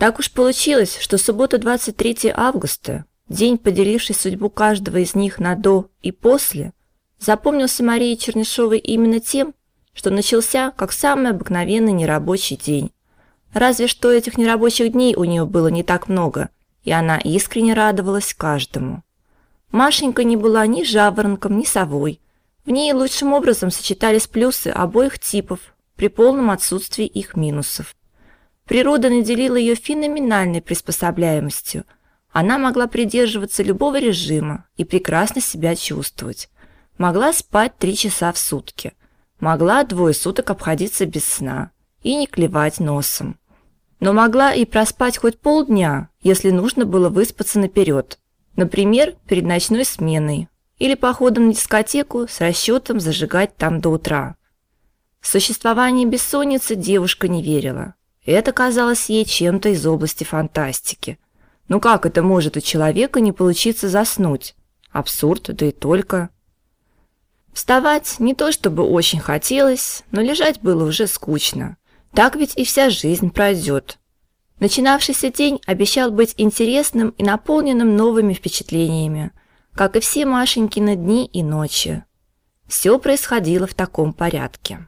Так уж получилось, что суббота 23 августа, день, поделивший судьбу каждого из них на до и после, запомнился Марии Чернышовой именно тем, что начался как самый обыкновенный нерабочий день. Разве что этих нерабочих дней у нее было не так много, и она искренне радовалась каждому. Машенька не была ни жаворонком, ни совой. В ней лучшим образом сочетались плюсы обоих типов при полном отсутствии их минусов. Природа наделила ее феноменальной приспособляемостью. Она могла придерживаться любого режима и прекрасно себя чувствовать. Могла спать три часа в сутки. Могла двое суток обходиться без сна и не клевать носом. Но могла и проспать хоть полдня, если нужно было выспаться наперед. Например, перед ночной сменой или походом на дискотеку с расчетом зажигать там до утра. В существование бессонницы девушка не верила. Это казалось ей чем-то из области фантастики. Ну как это может у человека не получиться заснуть? Абсурд, да и только. Вставать не то чтобы очень хотелось, но лежать было уже скучно. Так ведь и вся жизнь пройдет. Начинавшийся день обещал быть интересным и наполненным новыми впечатлениями, как и все Машенькины дни и ночи. Все происходило в таком порядке.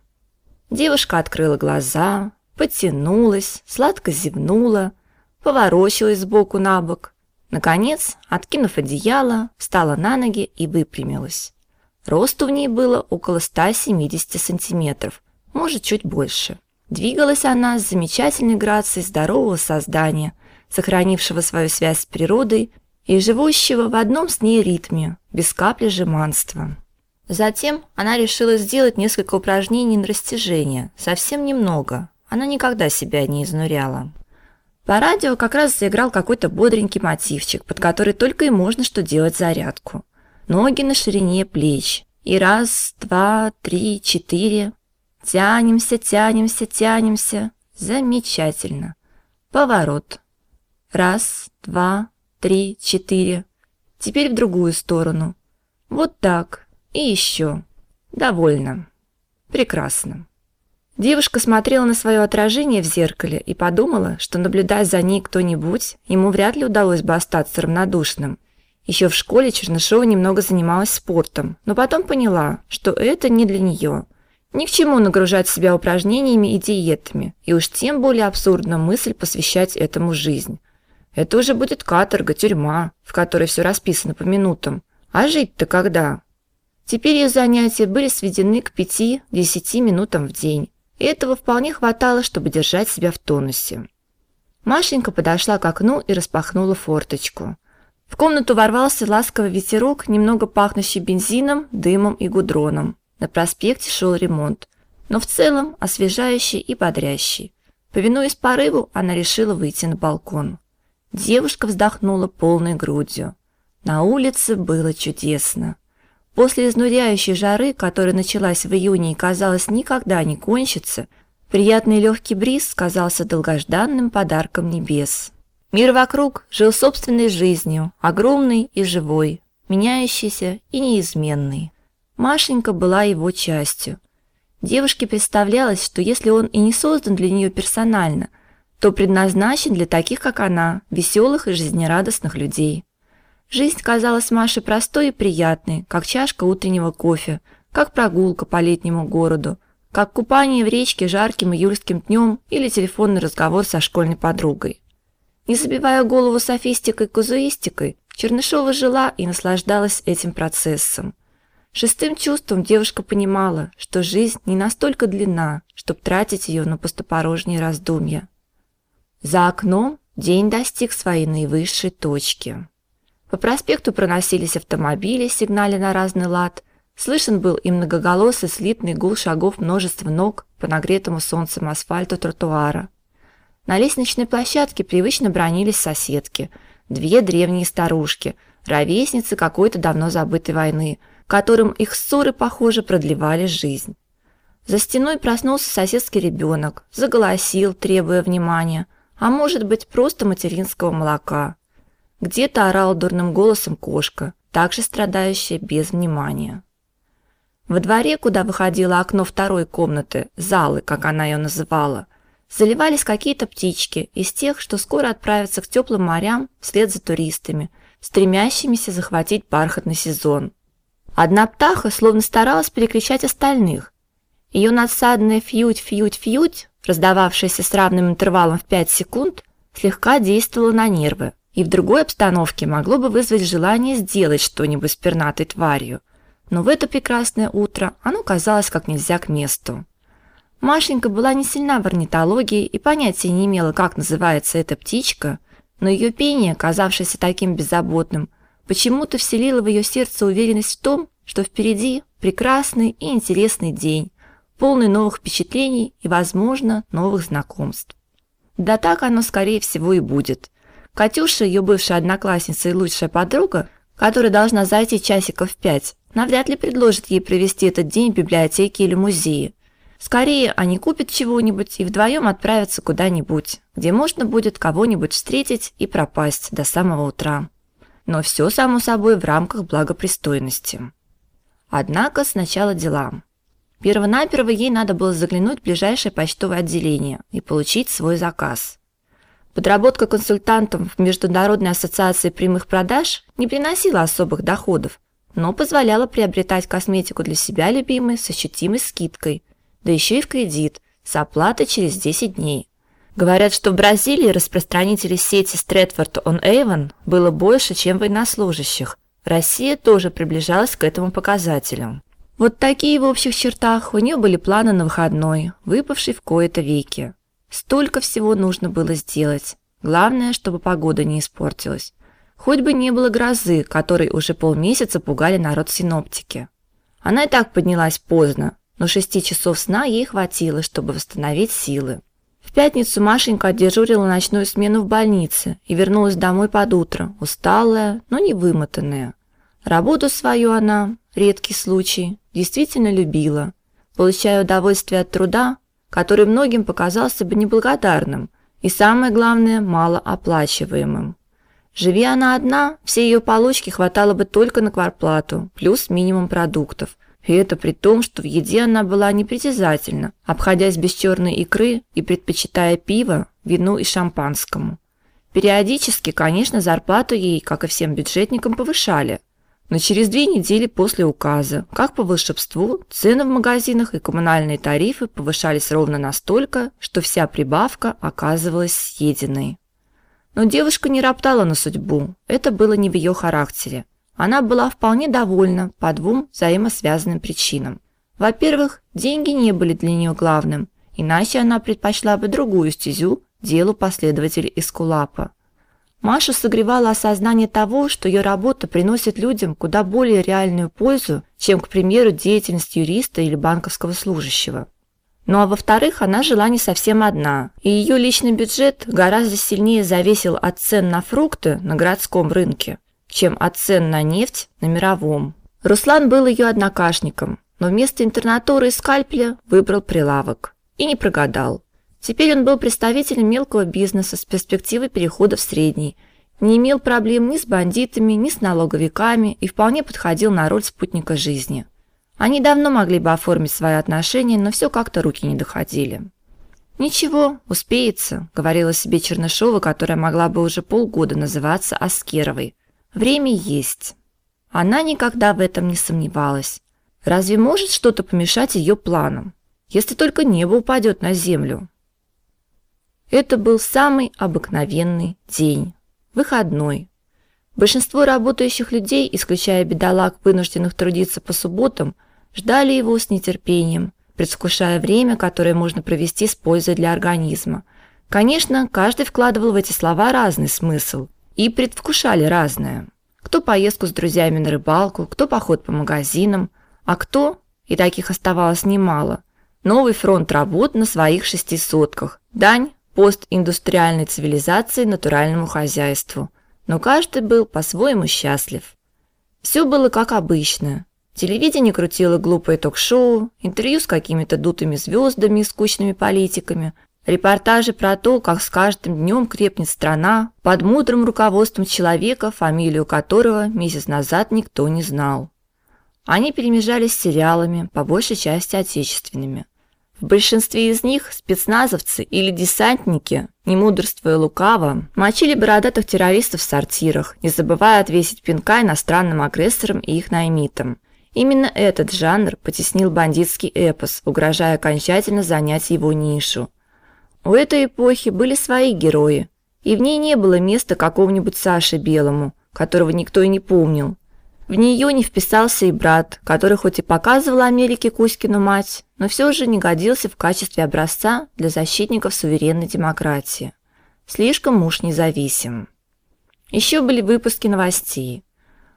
Девушка открыла глаза, потянулась, сладко зевнула, поворочилась сбоку на бок. Наконец, откинув одеяло, встала на ноги и выпрямилась. Росту в ней было около 170 сантиметров, может, чуть больше. Двигалась она с замечательной грацией здорового создания, сохранившего свою связь с природой и живущего в одном с ней ритме, без капли жеманства. Затем она решила сделать несколько упражнений на растяжение, совсем немного, она никогда себя не изнуряла. По радио как раз заиграл какой-то бодренький мотивчик, под который только и можно что делать зарядку. Ноги на ширине плеч. И раз, два, три, четыре. Тянемся, тянемся, тянемся. Замечательно. Поворот. Раз, два, три, четыре. Теперь в другую сторону. Вот так. И еще. Довольно. Прекрасно. Девушка смотрела на свое отражение в зеркале и подумала, что наблюдая за ней кто-нибудь, ему вряд ли удалось бы остаться равнодушным. Еще в школе Чернышова немного занималась спортом, но потом поняла, что это не для нее. Ни к чему нагружать себя упражнениями и диетами, и уж тем более абсурдна мысль посвящать этому жизнь. Это уже будет каторга, тюрьма, в которой все расписано по минутам. А жить-то когда? Теперь ее занятия были сведены к 5-10 минутам в день и этого вполне хватало, чтобы держать себя в тонусе. Машенька подошла к окну и распахнула форточку. В комнату ворвался ласковый ветерок, немного пахнущий бензином, дымом и гудроном. На проспекте шел ремонт, но в целом освежающий и бодрящий. Повинуясь порыву, она решила выйти на балкон. Девушка вздохнула полной грудью. На улице было чудесно. После изнуряющей жары, которая началась в июне и казалось никогда не кончится, приятный легкий бриз казался долгожданным подарком небес. Мир вокруг жил собственной жизнью, огромный и живой, меняющийся и неизменный. Машенька была его частью. Девушке представлялось, что если он и не создан для нее персонально, то предназначен для таких, как она, веселых и жизнерадостных людей. Жизнь казалась Маше простой и приятной, как чашка утреннего кофе, как прогулка по летнему городу, как купание в речке жарким июльским днем или телефонный разговор со школьной подругой. Не забивая голову софистикой и казуистикой, Чернышова жила и наслаждалась этим процессом. Шестым чувством девушка понимала, что жизнь не настолько длинна, чтобы тратить ее на пустопорожние раздумья. За окном день достиг своей наивысшей точки. По проспекту проносились автомобили, сигналя на разный лад. Слышен был и многоголосый слитный гул шагов множества ног по нагретому солнцем асфальту тротуара. На лестничной площадке привычно бронились соседки, две древние старушки, ровесницы какой-то давно забытой войны, которым их ссоры, похоже, продлевали жизнь. За стеной проснулся соседский ребенок, заголосил, требуя внимания, а может быть, просто материнского молока. Где-то орала дурным голосом кошка, также страдающая без внимания. Во дворе, куда выходило окно второй комнаты, залы, как она ее называла, заливались какие-то птички из тех, что скоро отправятся к теплым морям вслед за туристами, стремящимися захватить бархатный сезон. Одна птаха словно старалась перекричать остальных. Ее надсадное фьють-фьють-фьють, раздававшееся с равным интервалом в 5 секунд, слегка действовало на нервы и в другой обстановке могло бы вызвать желание сделать что-нибудь с пернатой тварью. Но в это прекрасное утро оно казалось как нельзя к месту. Машенька была не сильна в орнитологии и понятия не имела, как называется эта птичка, но ее пение, казавшееся таким беззаботным, почему-то вселило в ее сердце уверенность в том, что впереди прекрасный и интересный день, полный новых впечатлений и, возможно, новых знакомств. Да так оно скорее всего и будет. Катюша, ее бывшая одноклассница и лучшая подруга, которая должна зайти часиков в пять, навряд ли предложит ей провести этот день в библиотеке или музее. Скорее они купят чего-нибудь и вдвоем отправятся куда-нибудь, где можно будет кого-нибудь встретить и пропасть до самого утра. Но все само собой в рамках благопристойности. Однако сначала дела. Первонаперво ей надо было заглянуть в ближайшее почтовое отделение и получить свой заказ. Подработка консультантом в Международной ассоциации прямых продаж не приносила особых доходов, но позволяла приобретать косметику для себя любимой с ощутимой скидкой – да еще и в кредит, с оплатой через 10 дней. Говорят, что в Бразилии распространителей сети Stratford-on-Avon было больше, чем военнослужащих. Россия тоже приближалась к этому показателю. Вот такие в общих чертах у нее были планы на выходной, выпавший в кои-то веки. Столько всего нужно было сделать. Главное, чтобы погода не испортилась. Хоть бы не было грозы, которой уже полмесяца пугали народ синоптики. Она и так поднялась поздно, но шести часов сна ей хватило, чтобы восстановить силы. В пятницу Машенька отдежурила ночную смену в больнице и вернулась домой под утро, усталая, но не вымотанная. Работу свою она, редкий случай, действительно любила, получая удовольствие от труда, который многим показался бы неблагодарным и самое главное малооплачиваемым. Живи она одна, все ее получки хватало бы только на квартплату, плюс минимум продуктов, и это при том, что в еде она была непритязательна, обходясь без черной икры и предпочитая пиво, вину и шампанскому. Периодически, конечно, зарплату ей, как и всем бюджетникам, повышали. Но через две недели после указа, как по волшебству, цены в магазинах и коммунальные тарифы повышались ровно настолько, что вся прибавка оказывалась съеденной. Но девушка не роптала на судьбу. Это было не в ее характере. Она была вполне довольна по двум взаимосвязанным причинам. Во-первых, деньги не были для нее главным, иначе она предпочла бы другую стезю делу последователей Эскулапа. Машу согревало осознание того, что ее работа приносит людям куда более реальную пользу, чем, к примеру, деятельность юриста или банковского служащего. Ну а во-вторых, она жила не совсем одна, и ее личный бюджет гораздо сильнее зависел от цен на фрукты на городском рынке чем от цен на нефть на мировом. Руслан был ее однокашником, но вместо интернатуры и скальпеля выбрал прилавок. И не прогадал. Теперь он был представителем мелкого бизнеса с перспективой перехода в средний, не имел проблем ни с бандитами, ни с налоговиками и вполне подходил на роль спутника жизни. Они давно могли бы оформить свои отношения, но все как-то руки не доходили. Ничего, успеется, говорила себе Чернышова, которая могла бы уже полгода называться Аскеровой. Время есть. Она никогда в этом не сомневалась. Разве может что-то помешать ее планам, если только небо упадет на землю? Это был самый обыкновенный день, выходной. Большинство работающих людей, исключая бедолаг, вынужденных трудиться по субботам, ждали его с нетерпением, предвкушая время, которое можно провести с пользой для организма. Конечно, каждый вкладывал в эти слова разный смысл – и предвкушали разное. Кто поездку с друзьями на рыбалку, кто поход по магазинам, а кто, и таких оставалось немало, новый фронт работ на своих шести сотках, дань постиндустриальной цивилизации натуральному хозяйству. Но каждый был по-своему счастлив. Все было как обычно. Телевидение крутило глупые ток-шоу, интервью с какими-то дутыми звездами и скучными политиками, Репортажи про то, как с каждым днем крепнет страна под мудрым руководством человека, фамилию которого месяц назад никто не знал. Они перемежались с сериалами, по большей части отечественными. В большинстве из них спецназовцы или десантники, не мудрствуя лукаво, мочили бородатых террористов в сортирах, не забывая отвесить пинка иностранным агрессорам и их наймитам. Именно этот жанр потеснил бандитский эпос, угрожая окончательно занять его нишу. У этой эпохи были свои герои, и в ней не было места какому-нибудь Саше Белому, которого никто и не помнил. В нее не вписался и брат, который хоть и показывал Америке Кузькину мать, но все же не годился в качестве образца для защитников суверенной демократии. Слишком муж независим. Еще были выпуски новостей.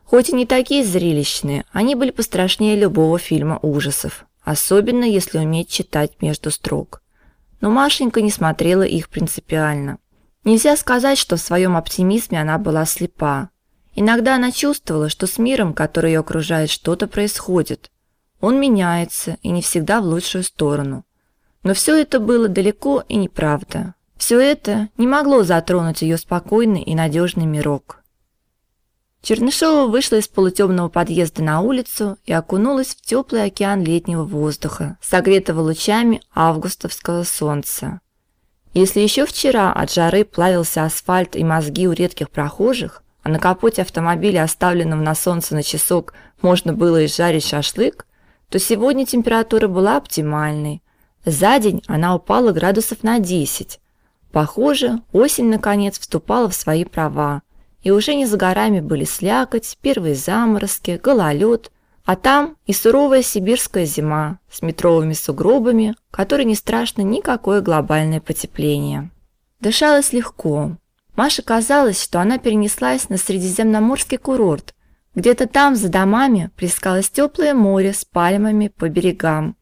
Хоть и не такие зрелищные, они были пострашнее любого фильма ужасов, особенно если уметь читать между строк. Но Машенька не смотрела их принципиально. Нельзя сказать, что в своем оптимизме она была слепа. Иногда она чувствовала, что с миром, который ее окружает, что-то происходит. Он меняется, и не всегда в лучшую сторону. Но все это было далеко и неправда. Все это не могло затронуть ее спокойный и надежный мирок. Чернышова вышла из полутемного подъезда на улицу и окунулась в теплый океан летнего воздуха, согретого лучами августовского солнца. Если еще вчера от жары плавился асфальт и мозги у редких прохожих, а на капоте автомобиля, оставленном на солнце на часок, можно было изжарить шашлык, то сегодня температура была оптимальной. За день она упала градусов на 10. Похоже, осень наконец вступала в свои права и уже не за горами были слякоть, первые заморозки, гололед, а там и суровая сибирская зима с метровыми сугробами, которой не страшно никакое глобальное потепление. Дышалось легко. Маше казалось, что она перенеслась на средиземноморский курорт. Где-то там, за домами, плескалось теплое море с пальмами по берегам.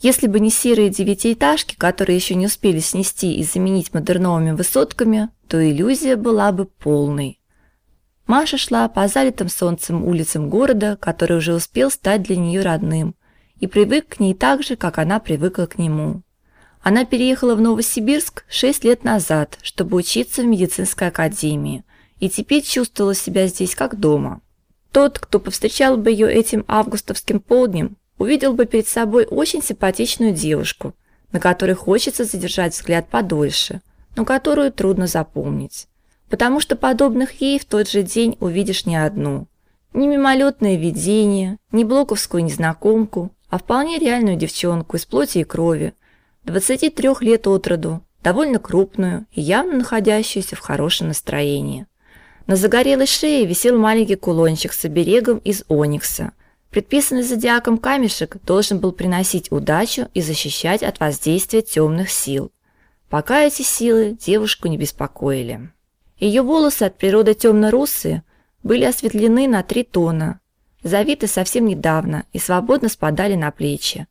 Если бы не серые девятиэтажки, которые еще не успели снести и заменить модерновыми высотками, то иллюзия была бы полной. Маша шла по залитым солнцем улицам города, который уже успел стать для нее родным, и привык к ней так же, как она привыкла к нему. Она переехала в Новосибирск шесть лет назад, чтобы учиться в медицинской академии, и теперь чувствовала себя здесь как дома. Тот, кто повстречал бы ее этим августовским полднем, увидел бы перед собой очень симпатичную девушку, на которой хочется задержать взгляд подольше, но которую трудно запомнить потому что подобных ей в тот же день увидишь не одну. Не мимолетное видение, не блоковскую незнакомку, а вполне реальную девчонку из плоти и крови, 23 лет от роду, довольно крупную и явно находящуюся в хорошем настроении. На загорелой шее висел маленький кулончик с оберегом из оникса. Предписанный зодиаком камешек должен был приносить удачу и защищать от воздействия темных сил. Пока эти силы девушку не беспокоили. Ее волосы от природы темно-русые были осветлены на три тона, завиты совсем недавно и свободно спадали на плечи.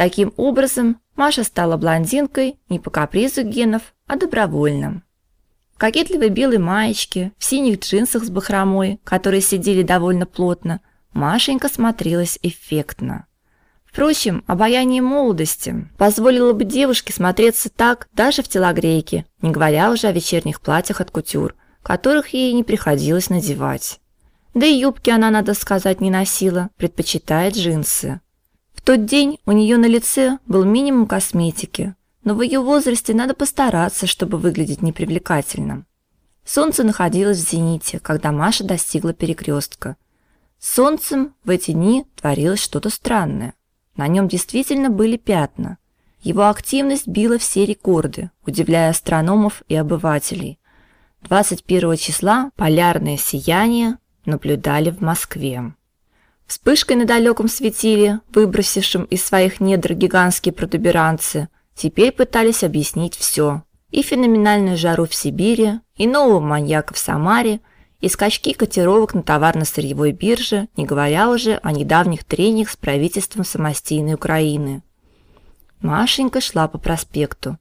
Таким образом, Маша стала блондинкой не по капризу генов, а добровольно. В кокетливой белой маечке, в синих джинсах с бахромой, которые сидели довольно плотно, Машенька смотрелась эффектно. Впрочем, обаяние молодости позволило бы девушке смотреться так даже в телогрейке, не говоря уже о вечерних платьях от кутюр, которых ей не приходилось надевать. Да и юбки она, надо сказать, не носила, предпочитая джинсы. В тот день у нее на лице был минимум косметики, но в ее возрасте надо постараться, чтобы выглядеть непривлекательно. Солнце находилось в зените, когда Маша достигла перекрестка. С солнцем в эти дни творилось что-то странное. На нем действительно были пятна. Его активность била все рекорды, удивляя астрономов и обывателей. 21 числа полярное сияние наблюдали в Москве. Вспышкой на далеком светиле, выбросившем из своих недр гигантские протуберанцы, теперь пытались объяснить все: и феноменальную жару в Сибири, и нового маньяка в Самаре, и скачки котировок на товарно-сырьевой бирже, не говоря уже о недавних трениях с правительством самостийной Украины. Машенька шла по проспекту.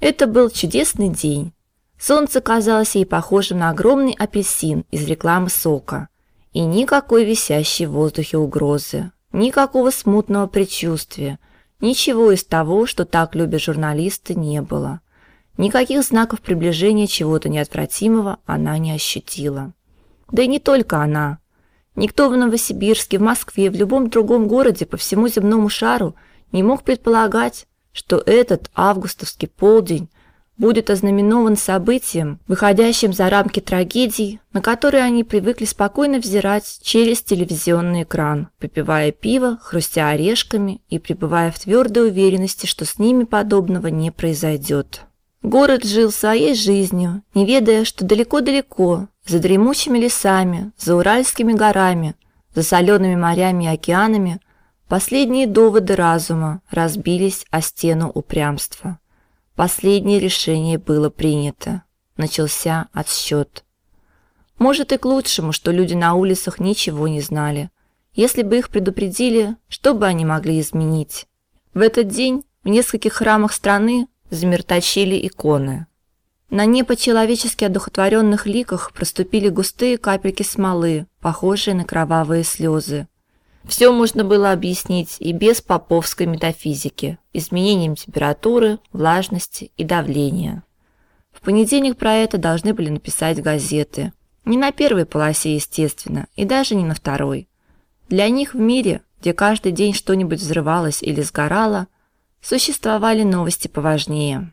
Это был чудесный день. Солнце казалось ей похожим на огромный апельсин из рекламы сока. И никакой висящей в воздухе угрозы, никакого смутного предчувствия, ничего из того, что так любят журналисты, не было. Никаких знаков приближения чего-то неотвратимого она не ощутила. Да и не только она. Никто в Новосибирске, в Москве, в любом другом городе по всему земному шару не мог предполагать, что этот августовский полдень будет ознаменован событием, выходящим за рамки трагедий, на которые они привыкли спокойно взирать через телевизионный экран, попивая пиво, хрустя орешками и пребывая в твердой уверенности, что с ними подобного не произойдет. Город жил своей жизнью, не ведая, что далеко-далеко, за дремучими лесами, за Уральскими горами, за солеными морями и океанами, последние доводы разума разбились о стену упрямства. Последнее решение было принято. Начался отсчет. Может и к лучшему, что люди на улицах ничего не знали. Если бы их предупредили, что бы они могли изменить? В этот день в нескольких храмах страны замерточили иконы. На непочеловечески одухотворенных ликах проступили густые капельки смолы, похожие на кровавые слезы. Все можно было объяснить и без поповской метафизики, изменением температуры, влажности и давления. В понедельник про это должны были написать газеты. Не на первой полосе, естественно, и даже не на второй. Для них в мире, где каждый день что-нибудь взрывалось или сгорало, существовали новости поважнее.